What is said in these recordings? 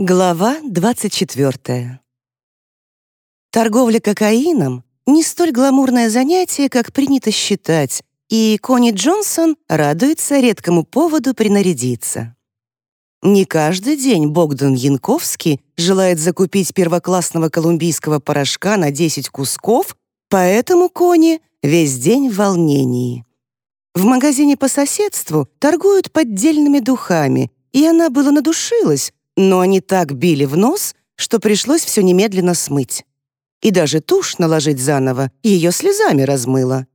Глава 24. Торговля кокаином — не столь гламурное занятие, как принято считать, и Кони Джонсон радуется редкому поводу принарядиться. Не каждый день Богдан Янковский желает закупить первоклассного колумбийского порошка на 10 кусков, поэтому Кони весь день в волнении. В магазине по соседству торгуют поддельными духами, и она было надушилась, но они так били в нос, что пришлось все немедленно смыть. И даже тушь наложить заново ее слезами размыло.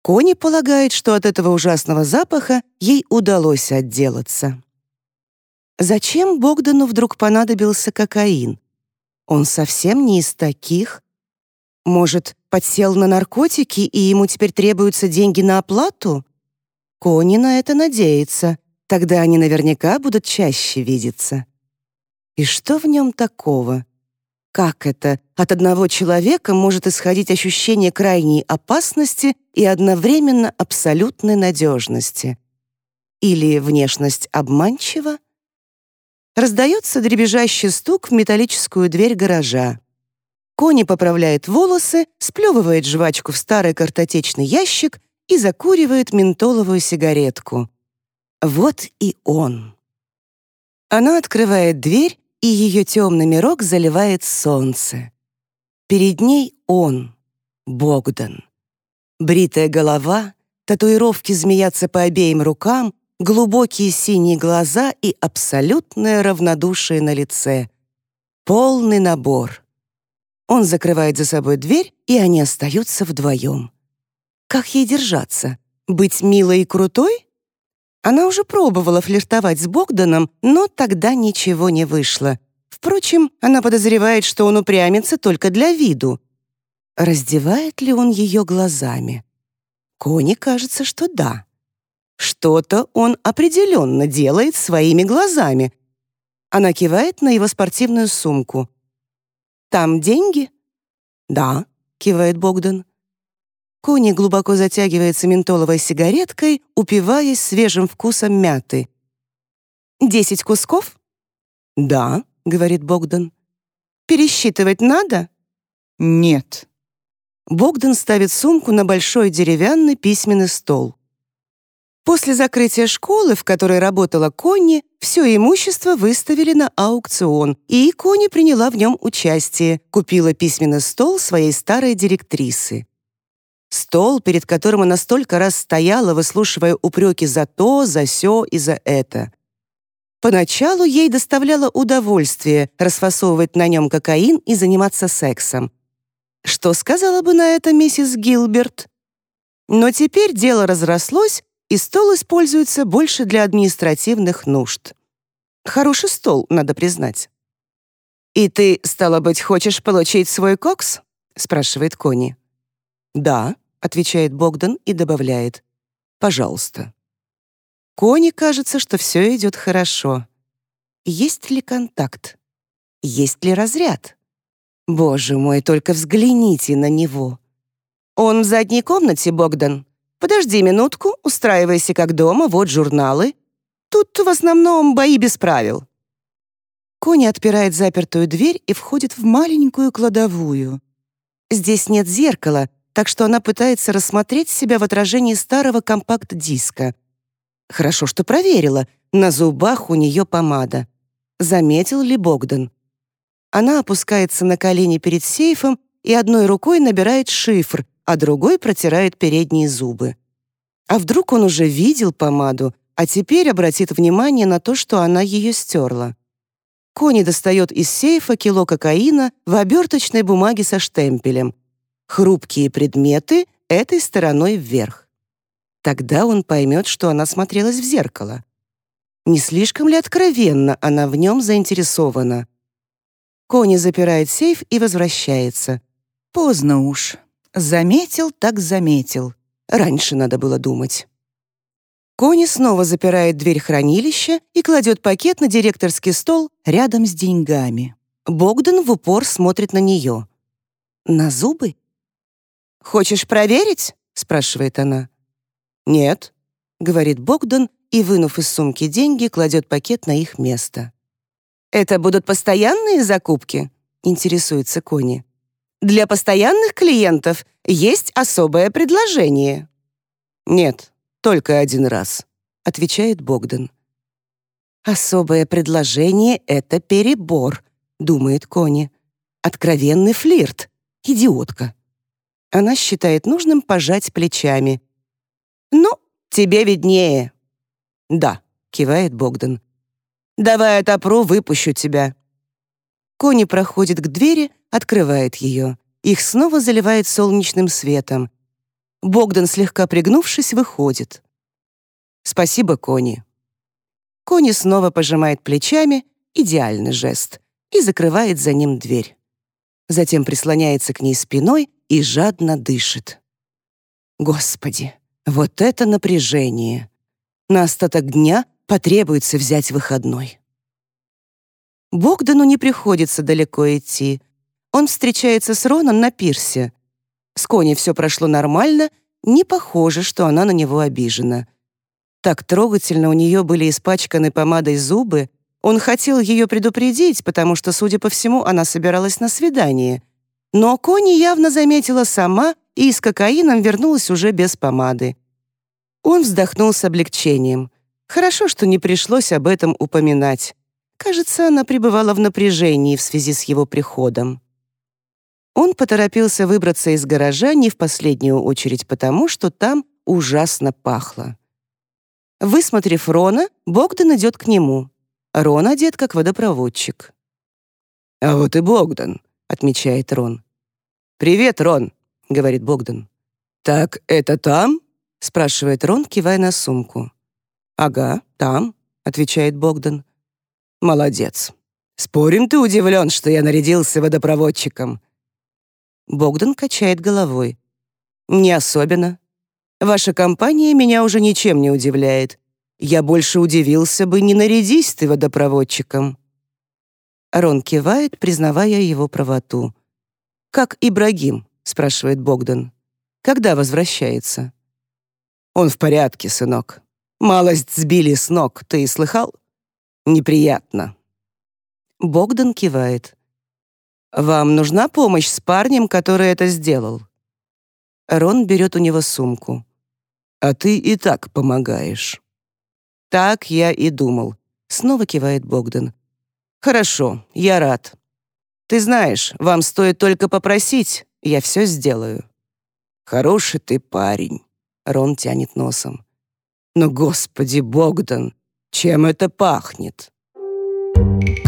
Кони полагает, что от этого ужасного запаха ей удалось отделаться. Зачем Богдану вдруг понадобился кокаин? Он совсем не из таких. Может, подсел на наркотики, и ему теперь требуются деньги на оплату? Кони на это надеется. Тогда они наверняка будут чаще видеться. И что в нем такого? Как это от одного человека может исходить ощущение крайней опасности и одновременно абсолютной надежности? Или внешность обманчива? Раздается дребезжащий стук в металлическую дверь гаража. Кони поправляет волосы, сплевывает жвачку в старый картотечный ящик и закуривает ментоловую сигаретку. Вот и он. Она открывает дверь и ее темный мирок заливает солнце. Перед ней он, Богдан. Бритая голова, татуировки змеятся по обеим рукам, глубокие синие глаза и абсолютное равнодушие на лице. Полный набор. Он закрывает за собой дверь, и они остаются вдвоем. Как ей держаться? Быть милой и крутой? Она уже пробовала флиртовать с Богданом, но тогда ничего не вышло. Впрочем, она подозревает, что он упрямится только для виду. Раздевает ли он ее глазами? Коне кажется, что да. Что-то он определенно делает своими глазами. Она кивает на его спортивную сумку. «Там деньги?» «Да», — кивает Богдан. Кони глубоко затягивается ментоловой сигареткой, упиваясь свежим вкусом мяты. «Десять кусков?» «Да», — говорит Богдан. «Пересчитывать надо?» «Нет». Богдан ставит сумку на большой деревянный письменный стол. После закрытия школы, в которой работала Конни, все имущество выставили на аукцион, и Конни приняла в нем участие, купила письменный стол своей старой директрисы. Стол, перед которым она столько раз стояла, выслушивая упреки за то, за сё и за это. Поначалу ей доставляло удовольствие расфасовывать на нем кокаин и заниматься сексом. Что сказала бы на это миссис Гилберт? Но теперь дело разрослось, и стол используется больше для административных нужд. Хороший стол, надо признать. «И ты, стало быть, хочешь получить свой кокс?» — спрашивает Кони. «Да», отвечает Богдан и добавляет «пожалуйста». Кони кажется, что все идет хорошо. Есть ли контакт? Есть ли разряд? Боже мой, только взгляните на него. Он в задней комнате, Богдан. Подожди минутку, устраивайся как дома, вот журналы. Тут в основном бои без правил. Кони отпирает запертую дверь и входит в маленькую кладовую. Здесь нет зеркала, так что она пытается рассмотреть себя в отражении старого компакт-диска. Хорошо, что проверила. На зубах у нее помада. Заметил ли Богдан? Она опускается на колени перед сейфом и одной рукой набирает шифр, а другой протирает передние зубы. А вдруг он уже видел помаду, а теперь обратит внимание на то, что она ее стерла. Кони достает из сейфа кило кокаина в оберточной бумаге со штемпелем — хрупкие предметы этой стороной вверх. Тогда он поймет, что она смотрелась в зеркало. Не слишком ли откровенно она в нем заинтересована? Кони запирает сейф и возвращается. Поздно уж. Заметил, так заметил. Раньше надо было думать. Кони снова запирает дверь хранилища и кладет пакет на директорский стол рядом с деньгами. Богдан в упор смотрит на нее. На зубы? «Хочешь проверить?» — спрашивает она. «Нет», — говорит Богдан и, вынув из сумки деньги, кладет пакет на их место. «Это будут постоянные закупки?» — интересуется Кони. «Для постоянных клиентов есть особое предложение». «Нет, только один раз», — отвечает Богдан. «Особое предложение — это перебор», — думает Кони. «Откровенный флирт. Идиотка». Она считает нужным пожать плечами. «Ну, тебе виднее». «Да», — кивает Богдан. «Давай отопру, выпущу тебя». Кони проходит к двери, открывает ее. Их снова заливает солнечным светом. Богдан, слегка пригнувшись, выходит. «Спасибо, Кони», Кони снова пожимает плечами, идеальный жест, и закрывает за ним дверь. Затем прислоняется к ней спиной и жадно дышит. Господи, вот это напряжение! На остаток дня потребуется взять выходной. Богдану не приходится далеко идти. Он встречается с Роном на пирсе. С Кони все прошло нормально, не похоже, что она на него обижена. Так трогательно у нее были испачканы помадой зубы. Он хотел ее предупредить, потому что, судя по всему, она собиралась на свидание. Но Кони явно заметила сама и с кокаином вернулась уже без помады. Он вздохнул с облегчением. Хорошо, что не пришлось об этом упоминать. Кажется, она пребывала в напряжении в связи с его приходом. Он поторопился выбраться из гаража не в последнюю очередь потому, что там ужасно пахло. Высмотрев Рона, Богдан идет к нему. Рон одет как водопроводчик. «А вот и Богдан», — отмечает Рон. «Привет, Рон», — говорит Богдан. «Так это там?» — спрашивает Рон, кивая на сумку. «Ага, там», — отвечает Богдан. «Молодец. Спорим, ты удивлен, что я нарядился водопроводчиком?» Богдан качает головой. «Не особенно. Ваша компания меня уже ничем не удивляет. Я больше удивился бы, не нарядись ты водопроводчиком». Рон кивает, признавая его правоту. «Как Ибрагим?» — спрашивает Богдан. «Когда возвращается?» «Он в порядке, сынок. Малость сбили с ног, ты слыхал? Неприятно». Богдан кивает. «Вам нужна помощь с парнем, который это сделал?» Рон берет у него сумку. А ты и так помогаешь». «Так я и думал», — снова кивает Богдан. «Хорошо, я рад. Ты знаешь, вам стоит только попросить, я все сделаю». «Хороший ты парень», — Рон тянет носом. «Но, господи, Богдан, чем это пахнет?» Thank you.